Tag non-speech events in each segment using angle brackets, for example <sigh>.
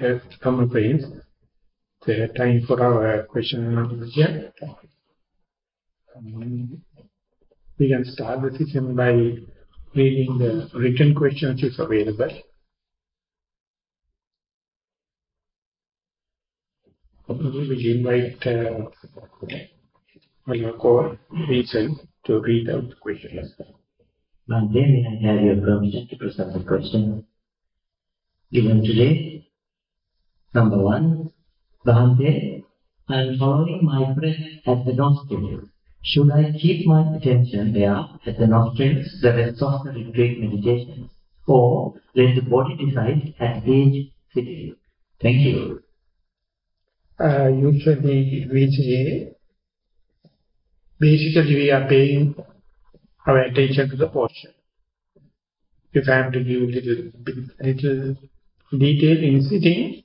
dear common friends, the time for our question and answer. Um, we can start the session by reading the written questions is available. We invite uh, Malako Vincent to read out the questions. Bhante, may I have your permission to present the question given today? Number one, Bhante, I am following my breath at the nostril. Should I keep my attention there at the nostrils the rest of the retreat meditation? Or let the body decide at each sitting? Thank you. Uh, usually we say, basically we are paying our attention to the posture. If I am to give little, little detail in sitting,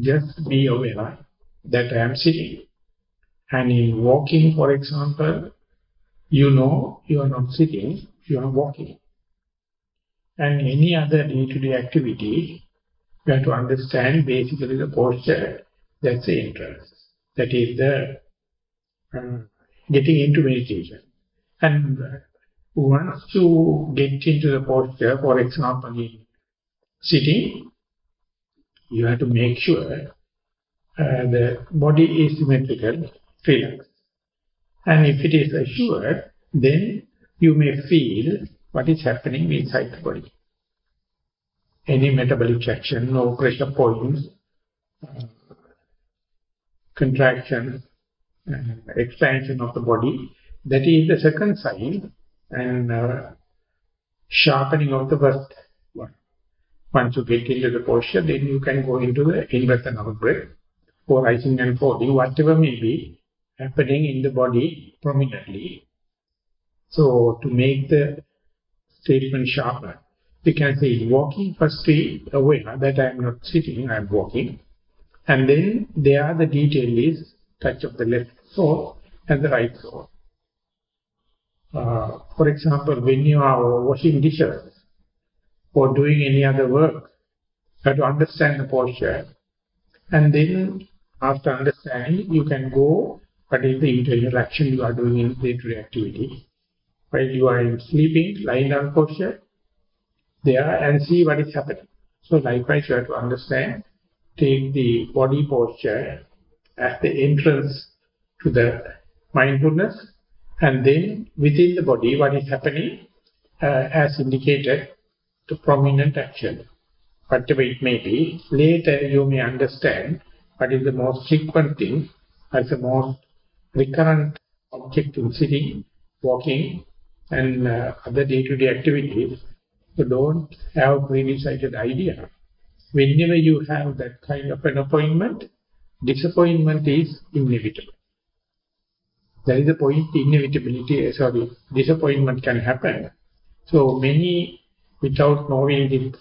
just be aware that I am sitting. And in walking, for example, you know you are not sitting, you are walking. And any other day-to-day -day activity, you have to understand basically the posture, that's the interest. That is the um, getting into meditation. And once you get into the posture, for example, in sitting, you have to make sure uh, the body is symmetrical, relaxed. And if it is assured, then you may feel what is happening inside the body. Any metabolic action, no pressure points, uh, contraction, uh, expansion of the body, that is the second sign, and uh, sharpening of the first. Once you get into the posture, then you can go into the in-breath and out-breath, or rising and falling, whatever may be, happening in the body prominently. So to make the statement sharper, we can say walking first be aware that I am not sitting, I am walking. And then there are the detail is touch of the left sole and the right sole. Uh, for example, when you are washing dishes or doing any other work, you have to understand the posture. And then after understanding, you can go what is the internal action you are doing in day-to-day activity. While you are sleeping, lying down posture, there and see what is happening. So likewise you have to understand, take the body posture as the entrance to the mindfulness and then within the body what is happening uh, as indicated to prominent action. Whatever it may be, later you may understand what is the most frequent thing as the most recurrent object in sitting, walking, and uh, other day-to-day -day activities, you don't have pre-decided idea. Whenever you have that kind of an appointment, disappointment is inevitable. There is a point, inevitability, sorry, disappointment can happen. So many, without knowing this,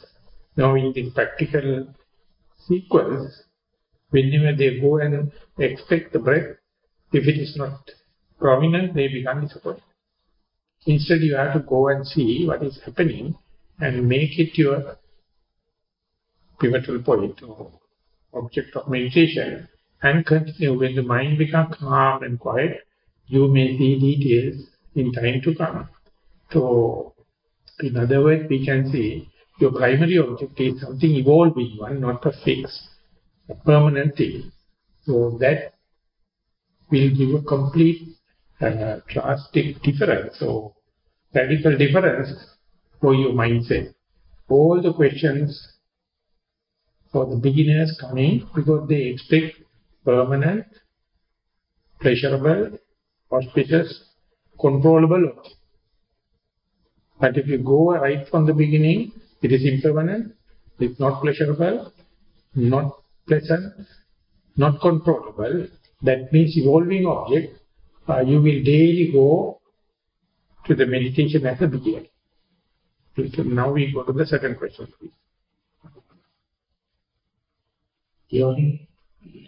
knowing the practical sequence, whenever they go and expect the breath, if it is not prominent, they become disappointed. Instead, you have to go and see what is happening and make it your pivotal point or object of meditation and continue. When the mind becomes calm and quiet, you may see details in time to come. So, in other words, we can say your primary object is something evolving one, not a fixed, a permanent thing. So that will give a complete uh, drastic difference or radical difference for your mindset. All the questions for the beginners coming because they expect permanent, pleasurable, auspicious, controllable But if you go right from the beginning, it is impermanent, it's not pleasurable, not pleasant, not controllable, that means evolving object, uh, you will daily go to the meditation as a beginning. So now we go to the second question, please. During,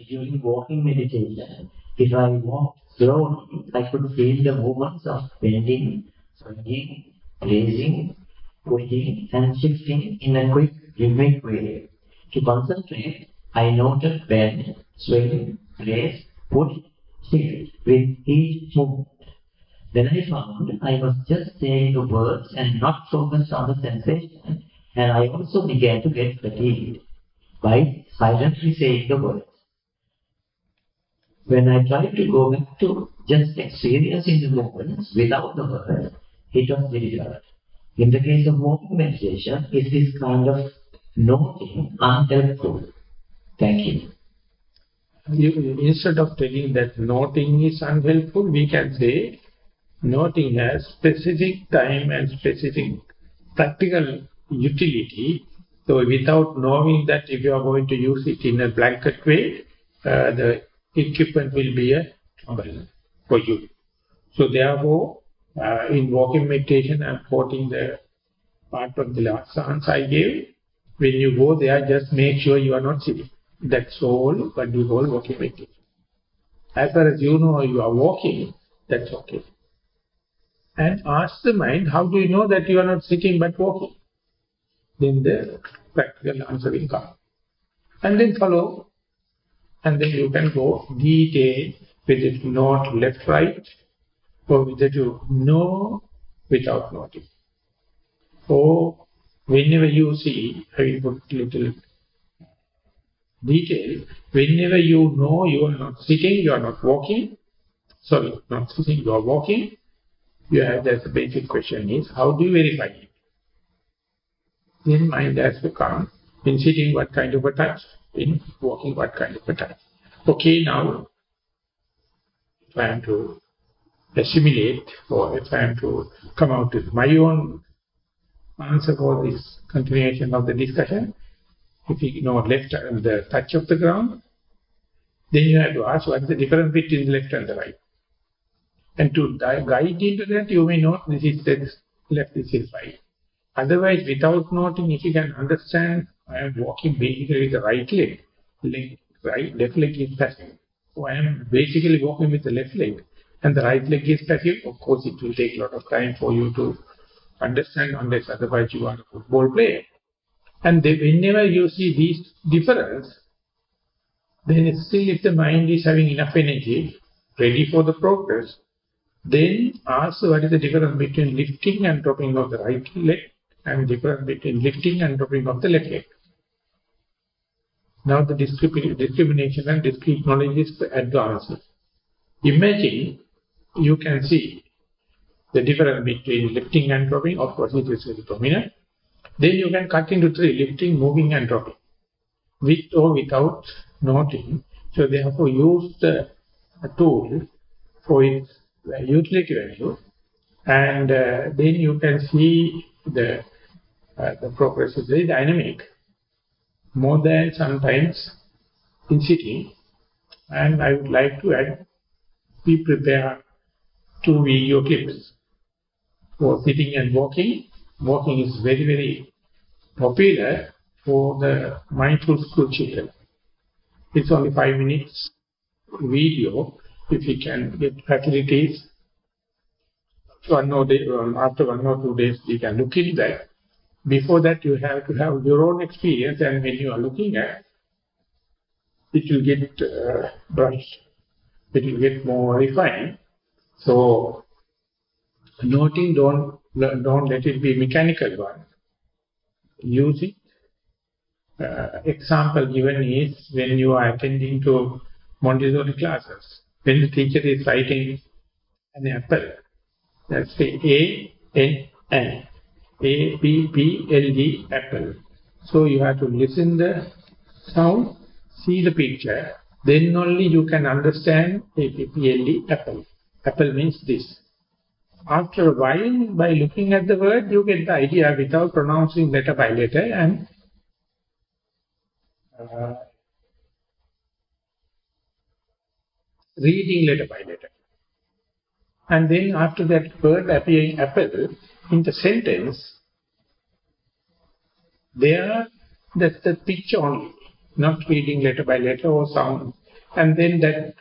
during walking meditation, if I walk slowly, I could feel the movements of bending, swinging, raising, pushing and shifting in a quick, rhythmic way. To concentrate, I noted bend, swing, raise, put, shift with each movement. Then I found I was just saying the words and not focused on the sensation, and I also began to get fatigued by silently saying the words. When I tried to go back to just experiencing the movements without the words, it was difficult. In the case of walking meditation, is this kind of noting unhelpful? Thank you. you. Instead of telling that noting is unhelpful, we can say noting has specific time and specific practical utility. So without knowing that if you are going to use it in a blanket way, uh, the equipment will be a trouble for you. So therefore, uh, in walking meditation, I'm quoting the part of the last answer I gave. When you go there, just make sure you are not sitting. That's all But you call walking meditation. As far as you know you are walking, that's okay. And ask the mind, how do you know that you are not sitting but walking? Then the practical answer will come. And then follow. And then you can go detail with it not left right or whether you know without knowing. Or whenever you see, I put little detail, whenever you know you are not sitting, you are not walking, sorry, not sitting, you are walking, you have that the basic question is, how do you verify it? Then mind has to come, in sitting what kind of a touch, in walking what kind of a touch. Okay, now, trying to assimilate or trying to come out with my own answer for this continuation of the discussion. If you know left and the touch of the ground, then you have to ask what is the difference between left and the right. And to guide into that, you may know this is the left, this is right. Otherwise, without noting, if you can understand, I am walking basically with the right leg, leg right, left leg is passive. So I am basically walking with the left leg and the right leg is passive. Of course, it will take a lot of time for you to understand unless otherwise you are a football player. And they, whenever you see these difference, then still if the mind is having enough energy, ready for the progress, then ask what is the difference between lifting and dropping of the right leg and difference between lifting and dropping of the left leg. Now the discrimination and discrete knowledge is advanced. Imagine you can see the difference between lifting and dropping, of course it is very prominent. Then you can cut into three, lifting, moving and dropping, with or without noting. So therefore use the tool for its utility value and uh, then you can see the uh, the progress is very dynamic, more than sometimes in sitting. And I would like to add, be prepared two video clips for sitting and walking. Walking is very, very popular for the mindful school children. It's only five minutes video. If you can get facilities, one or day, um, after one or two days, you can look in that. Before that, you have to have your own experience, and when you are looking at, it will get uh, brushed, it will get more refined, so, noting, don't, don't let it be mechanical one. Use it. Uh, example given is when you are attending to Montessori classes. When the teacher is writing an apple, let's say A, N, N. A, P, P, L, D, apple. So you have to listen the sound, see the picture, then only you can understand A, P, P, L, D, apple. Apple means this. After a while, by looking at the word, you get the idea without pronouncing letter by letter and uh, reading letter by letter. And then after that word appearing apple in the sentence, there that's the picture only, not reading letter by letter or sound. And then that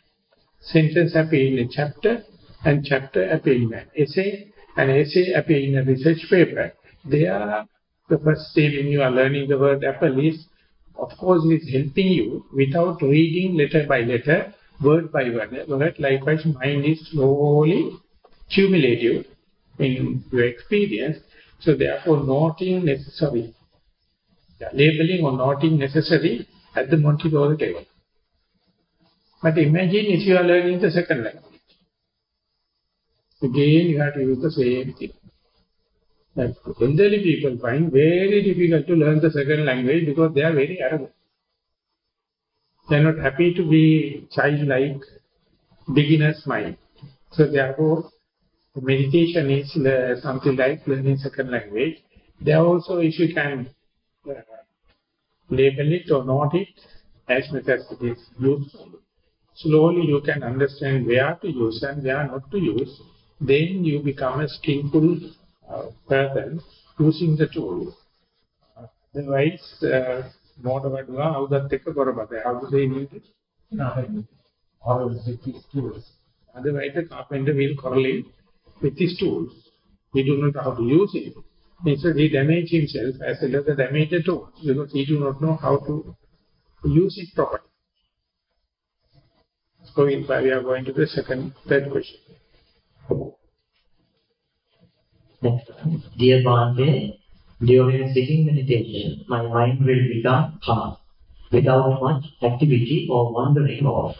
sentence appear in a chapter and chapter appear in an essay and essay appear in a research paper. They are the first day when you are learning the word apple is of course it is helping you without reading letter by letter, word by word. word likewise, mind is slowly cumulative in your experience. So therefore, noting necessary. Yeah, labeling or noting necessary at the Montessori table. But imagine if you are learning the second language. Again, you have to use the same thing. That elderly people find very difficult to learn the second language because they are very arrogant. They are not happy to be childlike, beginner's mind. So therefore, meditation is something like learning second language. There also, if you can uh, label it or note it, as much as it is useful, slowly you can understand where to use and where not to use. Then you become a skillful uh, person using the tool. Otherwise, uh, මොඩවඩුවා අවුදත් එක්ක කරපතේ. අවුදේ නීති. Otherwise, the carpenter will correlate with his tools. He do not know how to use it. Instead, he damage himself as well as the damage the tool because he do not know how to use it properly. So we are going to the second, third question. Dear Bhante, during sitting meditation, my mind will become calm, without much activity or wandering off.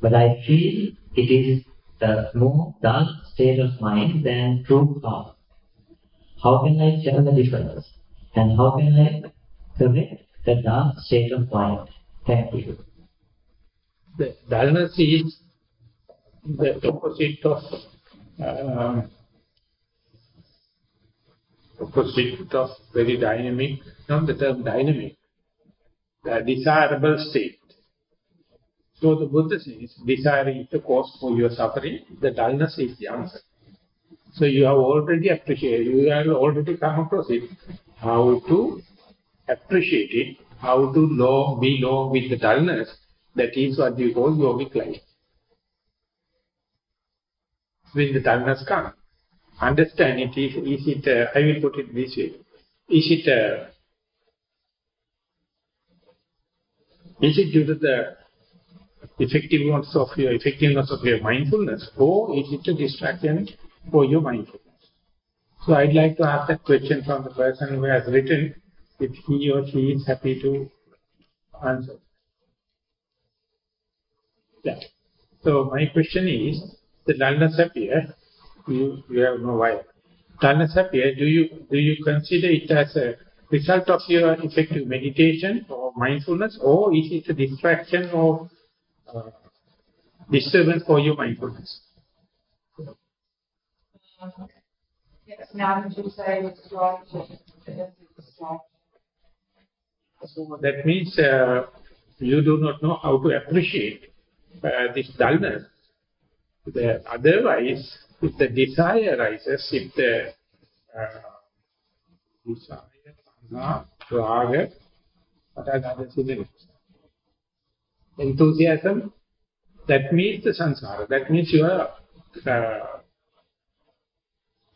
But I feel it is a more dull state of mind than true calm. How can I tell the difference? And how can I correct the dull state of mind? Thank you. The dullness is the opposite of uh, opposite of very dynamic, not the term dynamic, the desirable state. So the Buddha says, desire is the cause for your suffering, the dullness is the answer. So you have already appreciated, you have already come across it, how to appreciate it, how to know, be long with the dullness, that is what we call yogic life. When the time has come, understand it, is, is it, uh, I will put it this way, is it, uh, is it due to the effectiveness of your effectiveness of your mindfulness, or is it a distraction for your mindfulness? So I'd like to ask that question from the person who has written, if he or she is happy to answer. Yeah. So my question is, the dullness appear, you, you have no why. Dullness appear, do you, do you consider it as a result of your effective meditation or mindfulness, or is it a distraction or uh, disturbance for your mindfulness? Yes, now that you say it's distraction, So that means uh, you do not know how to appreciate uh, this dullness. The, otherwise, if the desire arises, if the uh, desire, raga, what are the other synonyms? Enthusiasm, that means the samsara. That means you are uh,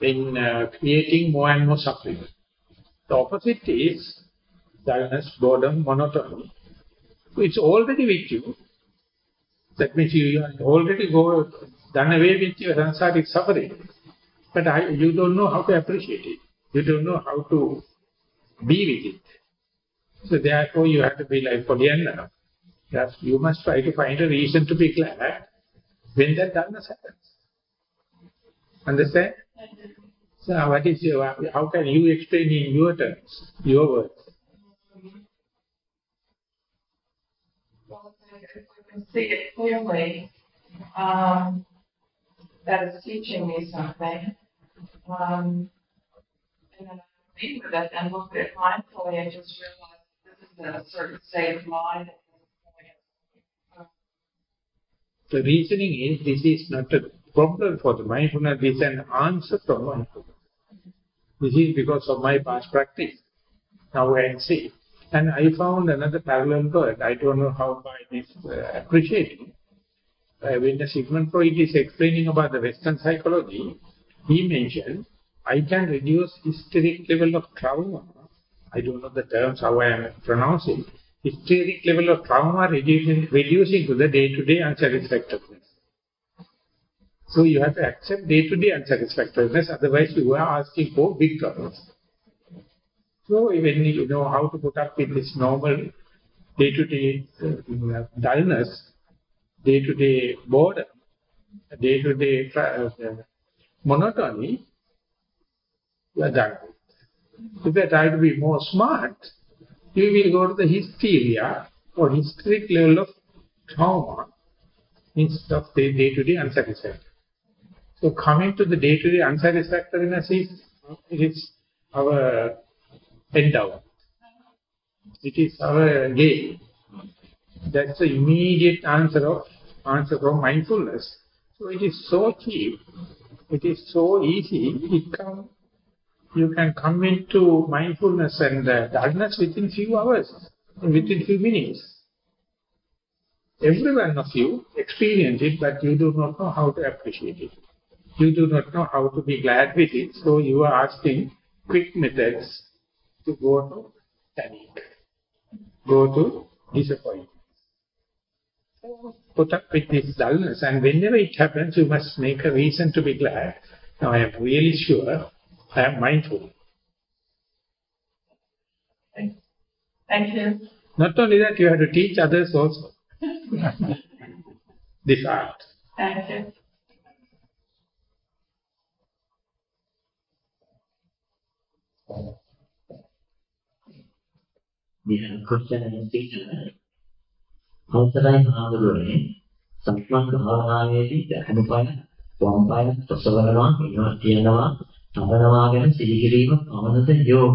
in uh, creating more and more suffering. The opposite is dullness, boredom, monotony. It's already with you. That means you already go, done away with your samsaric suffering. But I, you don't know how to appreciate it. You don't know how to be with it. So therefore you have to be like Pollyanna. Yes, you must try to find a reason to be glad when that dullness happens. Understand? So what is your, how can you explain in your terms, your words? Well, if I can see it clearly, um, that is teaching me something. Um, and then I read with it and look at it mindfully and just realize this is a certain state of mind. The reasoning is this is not a problem for the mindfulness, this is an answer from mindfulness. This is because of my past practice. Now I can see. And I found another parallel word. I don't know how by this uh, appreciating. Uh, when the Sigmund Freud is explaining about the Western psychology, he mentioned, I can reduce hysteric level of trauma. I don't know the terms how I am pronouncing. hysteric level of trauma reducing, reducing to the day-to-day -day unsatisfactoriness. So you have to accept day-to-day -day unsatisfactoriness, otherwise you are asking for big problems. So when you know how to put up with this normal day-to-day -day, uh, dullness, day-to-day -day boredom, day-to-day -day, uh, monotony, you are done. If you try to be more smart, you will go to the hysteria or hysteric level of trauma instead of the day-to-day -day unsatisfactory. So coming to the day-to-day -day unsatisfactoriness is, it is our endowment. It is our game. That's the immediate answer of answer from mindfulness. So it is so cheap. It is so easy. It you can come into mindfulness and uh, darkness within few hours, within few minutes. Every one of you experience it, but you do not know how to appreciate it. You do not know how to be glad with it, so you are asking quick methods to go to panic, go to disappointment. Put up with this dullness, and whenever it happens, you must make a reason to be glad. Now I am really sure I am mindful. Thank you. Not only that, you have to teach others also. <laughs> this art. Thank you. We have a question in English. අවසරයි මහඳුරනේ සම්මන් භාවනාවේදී දකුණු පාය වම් පාය ඔසවනවා එනවා කියනවා තබනවා ගැන සිහිකිරීම පවනද යෝග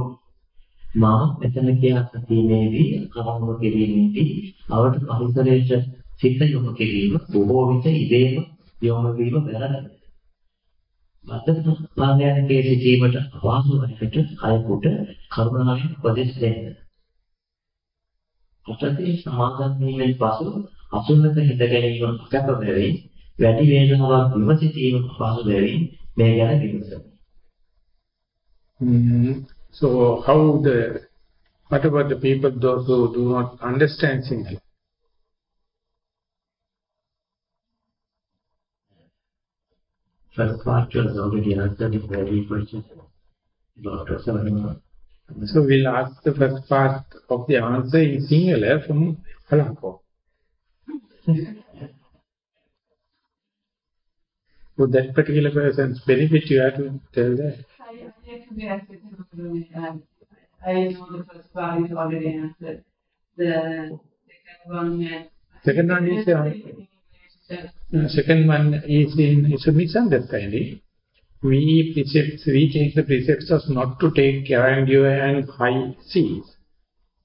මා මෙතන කියා සිටීමේදී කර්ම කිරීමේදී අවට පරිසරයට සිත යොමු කිරීම බොහෝ විට ඉබේම යොමු වීම වැරදි. මතක පාදයන්ගේ සිටීමට අවාසු වකට කයකට කරුණාවෙන් උපදෙස් දෙන්න. අතදී සමාදන් වීමෙන් පසු අසුන්නත හිත ගැනීම අකප බැවින් වැඩි වේදනාවක් විමසිතීම පසු බැවින් මේ ගැන විමසමු. Mm, so how the, what about the people, those who do not understand simply? First part was already answered in very question. Dr. So we'll ask the first part of the answer in singular from Alanko. Would that particular person's benefit you have to tell that? Um, I know the first part is already answered. The second one, second one is uh, second one is in it's a misunderstanding. We precepts, we take the precepts as not to take grandeur and high seats.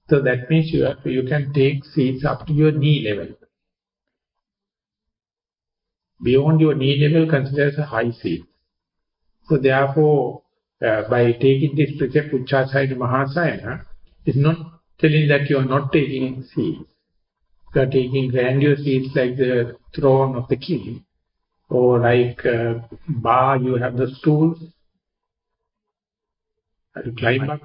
So that means you have, you can take seats up to your knee level. Beyond your knee level considered as a high seat. So therefore, uh, by taking this precept Uchchasayana Mahasayana, is not telling that you are not taking seeds. You are taking grandeur seeds like the throne of the king, or like uh, bar, you have the stools. You climb up.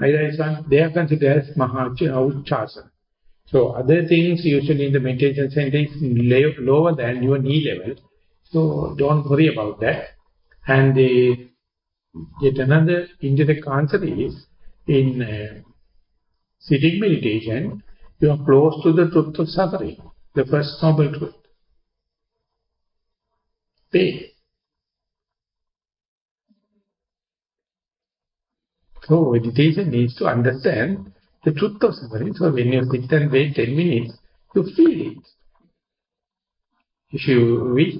High-rise they are considered as Mahachasana. So other things usually in the meditation center is lower than your knee level. So don't worry about that. And the Yet another indirect answer is, in uh, sitting meditation, you are close to the truth of suffering, the first noble truth. So meditation needs to understand the truth of suffering. So when you sit and wait 10 minutes, you feel it. If you wish,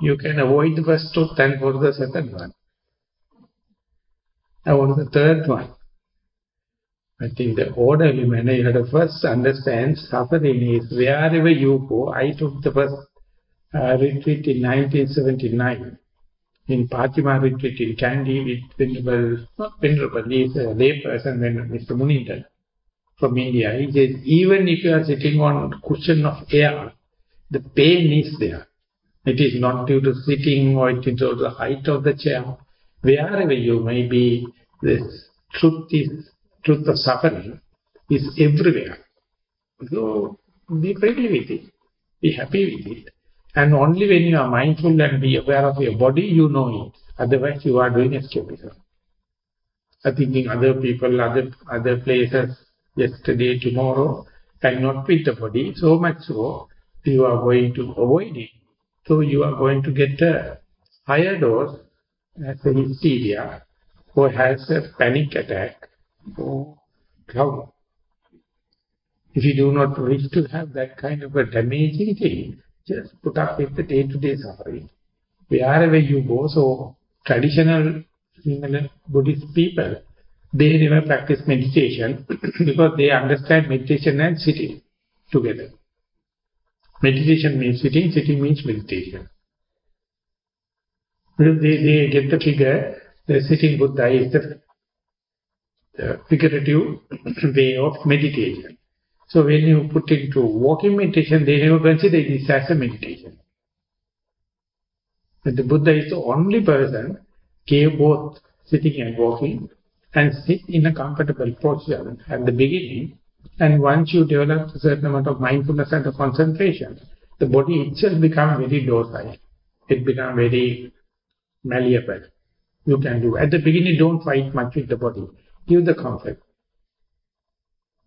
you can avoid the first truth and for the second one. Now the third one. I think the orderly manner you have to first understand suffering is wherever you go. I took the first uh, retreat in 1979 in Patima retreat in Kandy with Venerable, not Venerable, he is a lay person, Mr. Munindra from India. He says, even if you are sitting on a cushion of air, the pain is there. It is not due to sitting or it is due to the height of the chair wherever you may be, this truth is truth of suffering. is everywhere. So be friendly with it. Be happy with it. And only when you are mindful and be aware of your body, you know it. Otherwise you are doing escapism. Are thinking other people, other other places, yesterday, tomorrow, and not the body. So much so, you are going to avoid it. So you are going to get a higher dose as a hysteria or has a panic attack or trouble. If you do not wish to have that kind of a damaging thing, just put up with the day-to-day -day suffering. Wherever you go, so traditional Buddhist people, they never practice meditation <clears throat> because they understand meditation and sitting together. Meditation means sitting, sitting means meditation. They, they get the figure, the sitting Buddha is the, the figurative <clears throat> way of meditation. So when you put into walking meditation, they never consider this as a meditation. But the Buddha is the only person gave both sitting and walking and sit in a comfortable posture at the beginning. And once you develop a certain amount of mindfulness and concentration, the body itself becomes very docile. It becomes very malleable. You can do. At the beginning, don't fight much with the body. Give the comfort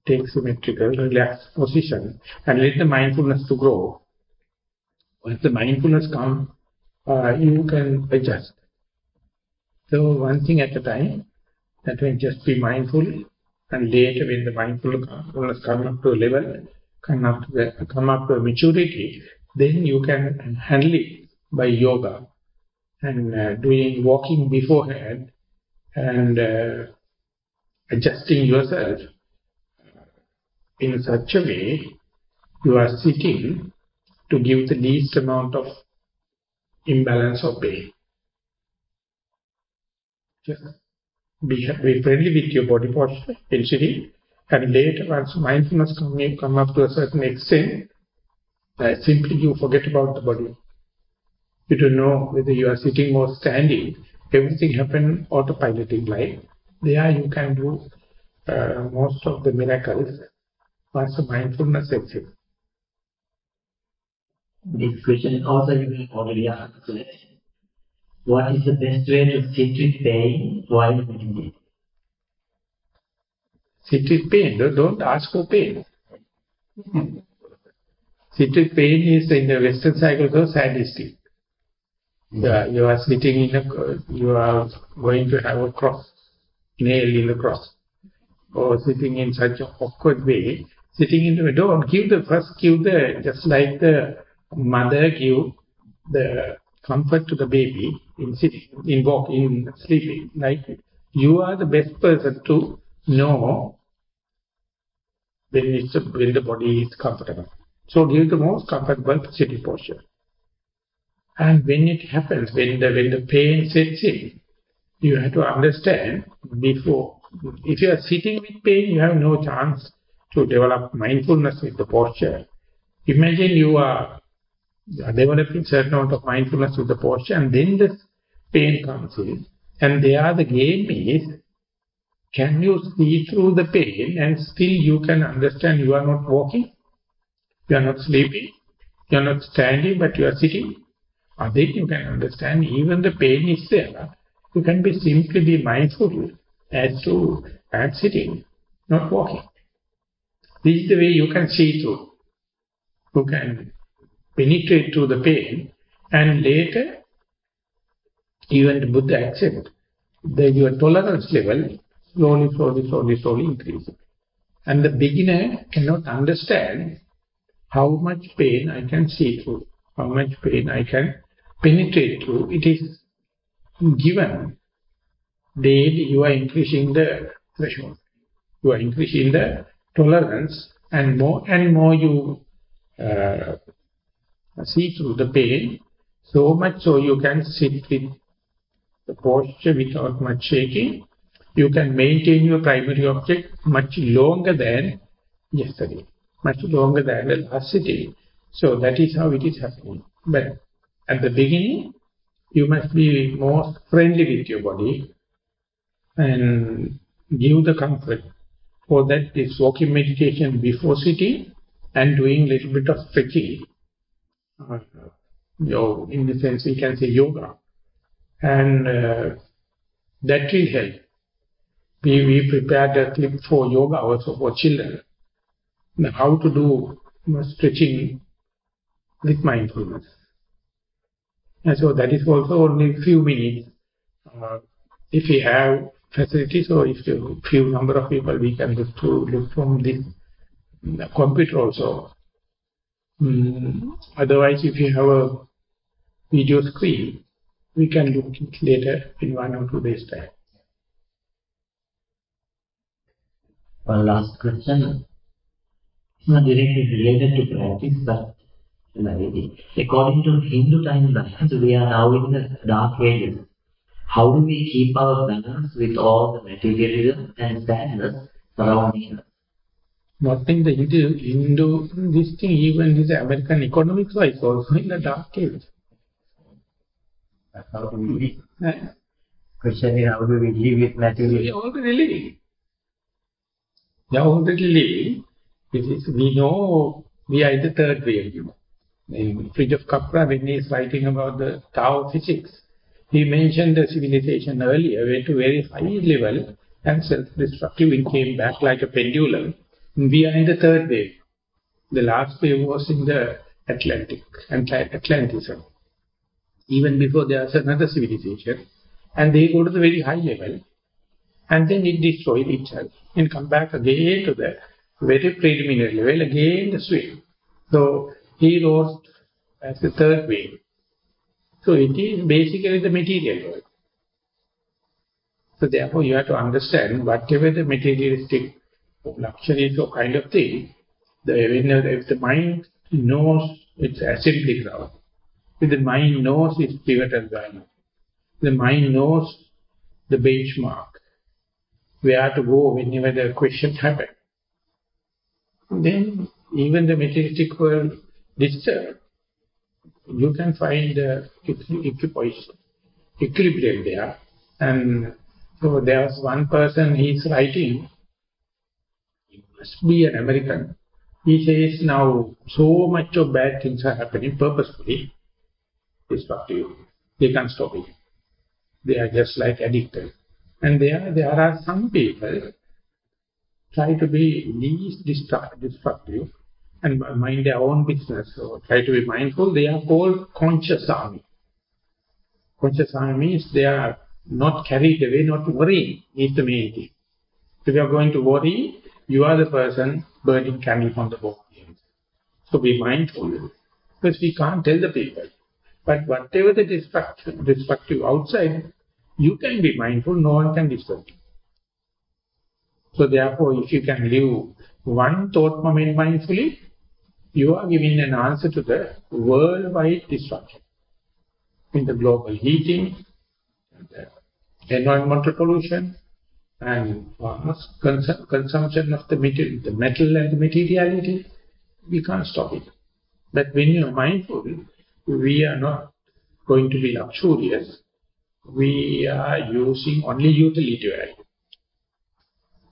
take symmetrical, relaxed position and let the mindfulness to grow. Once the mindfulness comes, uh, you can adjust. So one thing at a time, that will just be mindful and later when the mindfulness come up to a level, come up to, the, come up to a maturity, then you can handle it by yoga and uh, doing walking beforehand and uh, adjusting yourself in such a way you are sitting to give the least amount of imbalance of pain. Just be, be friendly with your body posture in sitting and later once mindfulness come, come up to a certain extent, uh, simply you forget about the body. You don't know whether you are sitting or standing. Everything happen autopiloting like. There you can do uh, most of the miracles once the mindfulness exists. This question also you have already answered. What is the best way to sit with pain while meditating? Sit with pain, don't ask for pain. <laughs> sit with pain is in the Western cycle so sadistic. Mm-hmm. Yeah, you are sitting in a, you are going to have a cross, nail in the cross, or sitting in such an awkward way, sitting in the window, give the first, give the, just like the mother give the comfort to the baby in sitting, in walking, in sleeping, like you are the best person to know when, it's, when the body is comfortable. So give the most comfortable sitting posture. And when it happens, when the, when the pain sets in, you have to understand before, if you are sitting with pain, you have no chance to develop mindfulness with the posture. Imagine you are developing certain amount of mindfulness with the posture and then the pain comes in. And there the game is, can you see through the pain and still you can understand you are not walking, you are not sleeping, you are not standing but you are sitting. And then you can understand even the pain is there. You can be simply be mindful as to I'm sitting, not walking. This is the way you can see through. You can penetrate through the pain and later even the Buddha accept that your tolerance level slowly, slowly, slowly, slowly increases. And the beginner cannot understand how much pain I can see through, how much pain I can penetrate through. It is given daily you are increasing the threshold. You are increasing the tolerance and more and more you uh, see through the pain, so much so you can sit with the posture without much shaking. You can maintain your primary object much longer than yesterday, much longer than the last sitting. So that is how it is happening. But at the beginning, you must be more friendly with your body and give the comfort For that, this walking meditation before sitting and doing little bit of stretching. Uh, in the sense, you can say yoga. And uh, that will help. We, we prepared a clip for yoga also for children. How to do stretching with mindfulness. And so that is also only few minutes. Uh, if we have facilities So if a few number of people, we can look to look from the, the computer also. Mm, otherwise, if you have a video screen, we can look it later in one or two days time. One last question. It's not directly related to practice, but according to Hindu timelines, we are now in the dark ages. How do we keep our balance with all the materialism and sadness surrounding us? Not in the Hindu, Hindu this thing, even this American economics wise also in the dark age. How do we live? Question is, how do we live with materialism? We are already living. We are already living. It is, we know we are in the third wave. You know. In Fritjof Capra, when he is writing about the Tao physics, he mentioned the civilization earlier went to very high level and self-destructive and came back like a pendulum. We are in the third wave. The last wave was in the Atlantic, and Atlantism. Even before there was another civilization. And they go to the very high level. And then it destroyed itself. And come back again to the very preliminary level, again the swing. So he rose as the third wave. So it is basically the material world. So therefore you have to understand whatever the materialistic luxuries or kind of thing, the, if the mind knows its assembly ground, if the mind knows its pivotal value, the mind knows the benchmark, where to go whenever the question happens, then even the materialistic world disturbed, you can find uh, equilibrium there. And so there was one person, he's writing, he must be an American. He says now so much of bad things are happening purposefully, It's up to you. They can't stop it. They are just like addicted. And there, there are some people try to be least destructive and mind their own business or try to be mindful, they are called conscious army. Conscious army means they are not carried away, not worrying is the main thing. If you are going to worry, you are the person burning candle from the both. So be mindful. Because we can't tell the people. But whatever the destructive, destructive outside, you can be mindful, no one can disturb you. So therefore, if you can live one thought moment mindfully, you are giving an answer to the worldwide destruction. In the global heating, the environmental pollution, and cons consumption of the, metal, the metal and the materiality, we can't stop it. But when you are mindful, we are not going to be luxurious. We are using only utility value.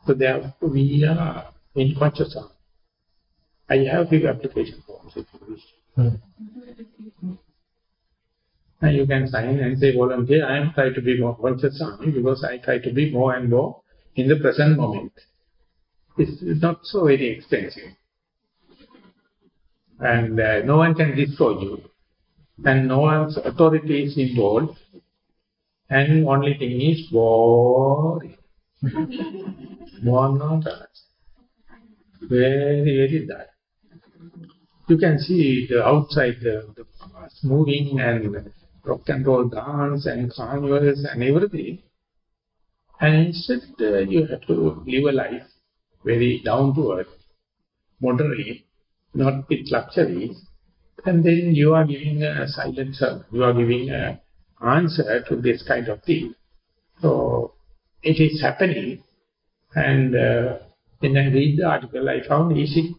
So therefore we are in consciousness. I have few application forms if you wish. Hmm. And you can sign and say volunteer, I am trying to be more conscious Swami because I try to be more and more in the present moment. It's not so very expensive. And uh, no one can destroy you. And no one's authority is involved. And only thing is boring. <laughs> Monotonous. Very, very dull you can see the outside the, the moving and rock and roll dance and carnivals and everything. And instead uh, you have to live a life very down to earth, moderate, not with luxuries. And then you are giving a silencer, you are giving an answer to this kind of thing. So it is happening. And uh, when I read the article, I found is it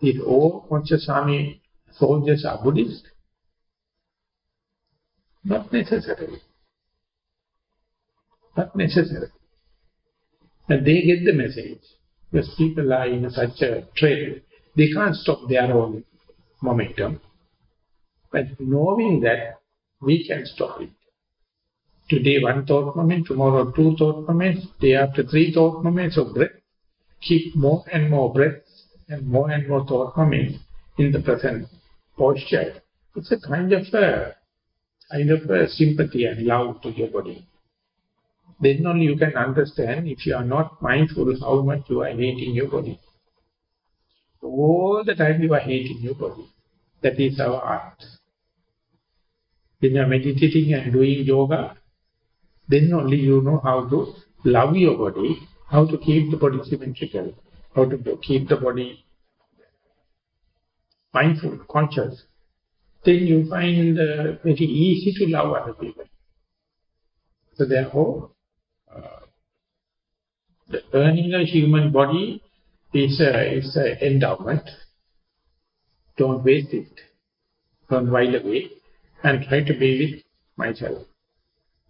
did all army soldiers are Buddhist? Not necessarily. Not necessarily. And they get the message. Because people are in such a trend, they can't stop their own momentum. But knowing that we can stop it. Today one thought moment, tomorrow two thought moments, day after three thought moments of breath. Keep more and more breaths and more and more thought moments in the present posture. It's a kind of a kind of a sympathy and love to your body. Then only you can understand if you are not mindful how much you are hating your body. All the time you are hating your body. That is our art. When you are meditating and doing yoga, then only you know how to love your body, how to keep the body symmetrical, how to keep the body mindful, conscious. Then you find uh, very easy to love other people. So therefore, uh, the earning a human body is a, is an endowment. Don't waste it. Don't while away and try to be with myself.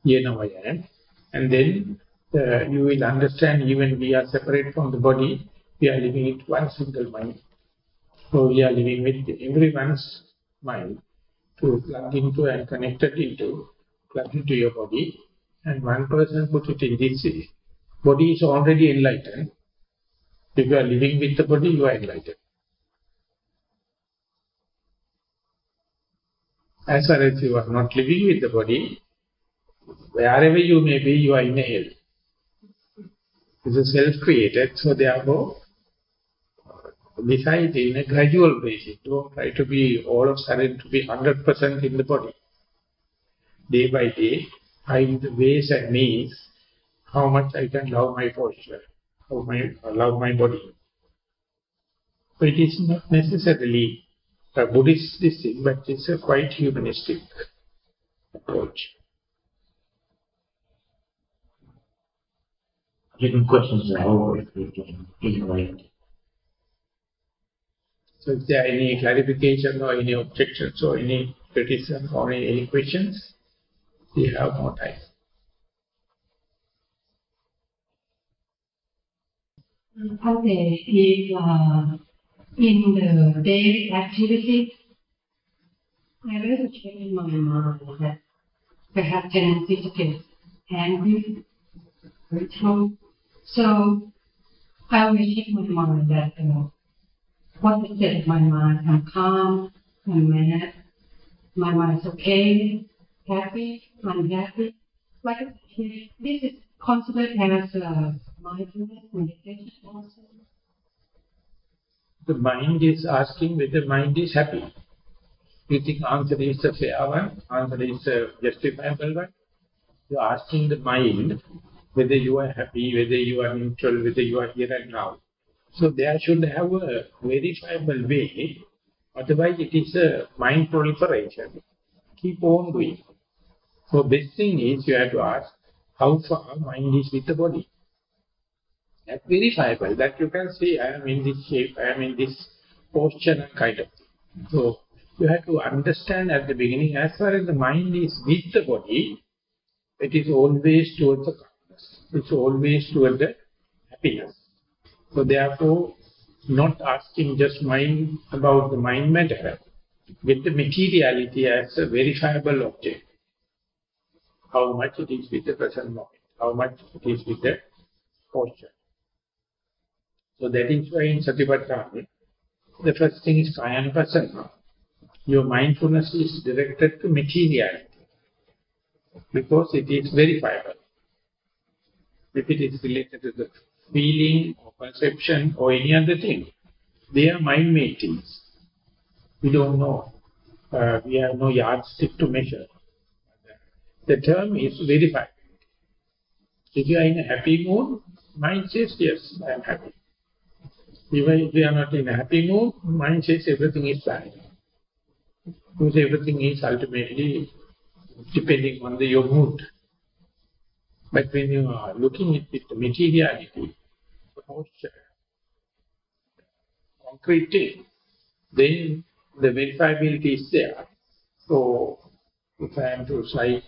Here now I am. And then uh, you will understand even we are separate from the body, we are living with one single mind. So we are living with everyone's mind to plug into and connected into, plug into your body. And one person put it in this body is already enlightened. If you are living with the body, you are enlightened. As far as you are not living with the body, wherever you may be, you are in hell. It's a self-created, so therefore, decide in a gradual basis. Don't try to be all of a sudden to be 100% in the body. Day by day, find the ways and means how much I can love my posture, how my love my body. But it is not necessarily a Buddhist thing, but it's a quite humanistic approach. Written questions are over if we can. So if there are any clarification or any objections or any criticism or any, questions, we have more time. Okay, if uh, in the daily activity, I really change my mind that have tendency to get angry, irritable. So I always check my mind that uh, what state of my mind. I'm calm, I'm mad, my mind is okay, happy, unhappy. Like this is considered as uh, mindfulness meditation also. The mind is asking whether mind is happy. You think answer is a fair one, answer is a justifiable one. You are asking the mind whether you are happy, whether you are neutral, whether you are here and now. So there should have a verifiable way, otherwise it is a mind proliferation. Keep on doing. So best thing is you have to ask how far mind is with the body. That's verifiable, that you can say I am in this shape, I am in this posture kind of thing. So you have to understand at the beginning, as far as the mind is with the body, it is always towards the calmness. It's always towards the happiness. So therefore, not asking just mind about the mind matter, with the materiality as a verifiable object. How much it is with the present moment, how much it is with the posture. So that is why in Satipatthana, the first thing is Kayanupassana. Your mindfulness is directed to materiality, because it is verifiable. If it is related to the feeling perception or any other thing. They are mind-made things. We don't know. Uh, we have no yardstick to measure. The term is verified. If you are in a happy mood, mind says, yes, I am happy. Even if you are not in a happy mood, mind says everything is bad. Because everything is ultimately depending on the, your mood. But when you are looking at the materiality, concrete thing, then the verifiability is there. So, if I am to cite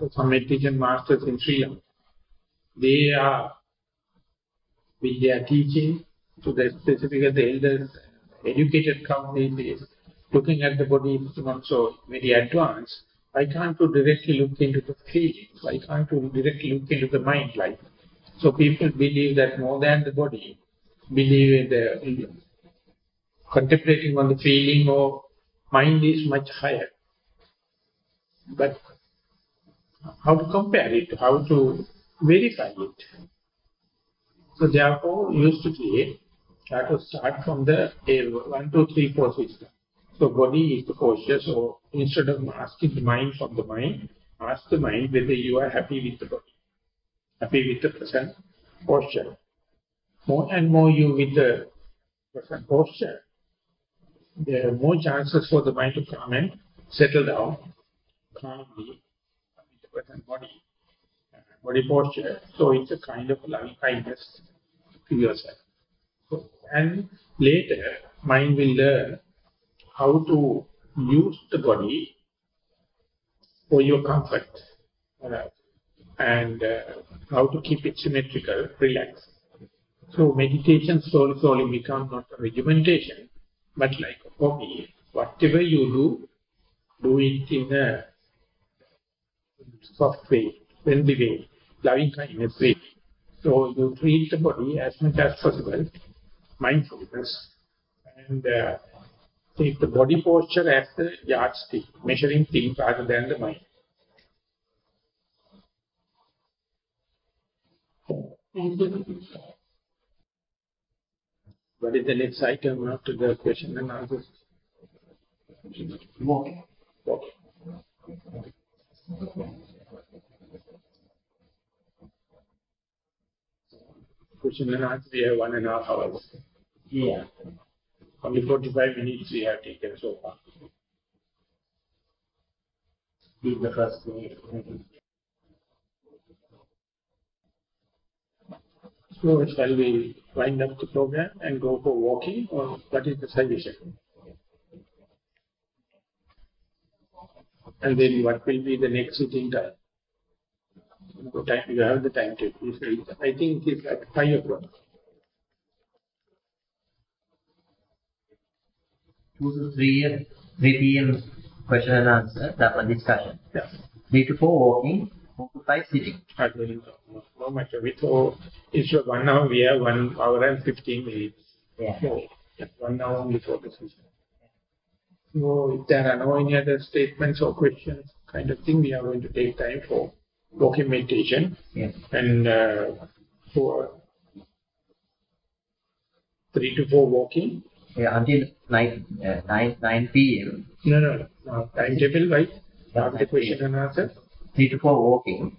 uh, some meditation masters in Sri Lanka, they are with their teaching to the specific the elders, educated community looking at the body is so very advanced. Why can't you directly look into the feelings? Why can't you directly look into the mind life? So people believe that more than the body, believe in the contemplating on the feeling or mind is much higher. But how to compare it, how to verify it. So therefore, used to say, that to start from the 1, 2, 3, 4 system. So body is the posture, so instead of asking the mind from the mind, ask the mind whether you are happy with the body, happy with the present posture. More and more you with the present posture, there are more chances for the mind to come and settle down calmly with the present body, uh, body posture. So it's a kind of loving kindness to yourself. So, and later, mind will learn how to use the body for your comfort uh, and uh, how to keep it symmetrical, relaxed. So meditation slowly, slowly becomes not a regimentation, but like a hobby. Whatever you do, do it in a soft way, friendly way, loving kindness way. So you treat the body as much as possible, mindfulness, and uh, take the body posture as the yardstick, measuring thing rather than the mind. Thank you. What is the next item after the question and answers? Walking. Okay. Question and answer, we have one and a half hours. Yeah. Only 45 minutes we have taken so far. Be the first minute. So shall we wind up the program and go for walking or what is the suggestion? And then what will be the next sitting time? You have the time to I think it's at 5 o'clock. 2 to 3, 3 p.m. question and answer, that one discussion. Yeah. 3 to 4 walking, 4 to 5 sitting. I don't no much it. So one hour, we have one hour and 15 minutes. Yeah. So, one hour only for session. So if there are no any other statements or questions, kind of thing, we are going to take time for meditation Yeah. and uh, for three to four walking. Yeah, until 9, uh, 9, 9 p.m. No, no, no, timetable, right? After the question and answer. 3 to 4 walking,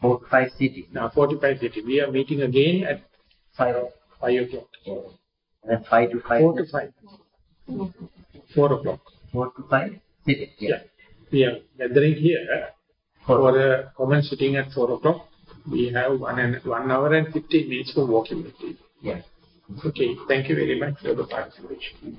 4 to 5 sitting, Now 45 city. We are meeting again at 5, 5 o'clock. and then 5 to 5, 4 to 5. 4 o'clock. 4 to 5 sitting. Yeah. Yeah. We are gathering here Four. for a common sitting at 4 o'clock. We have one, and, one hour and 15 minutes for walking. Yeah. Okay, thank you very much for the participation.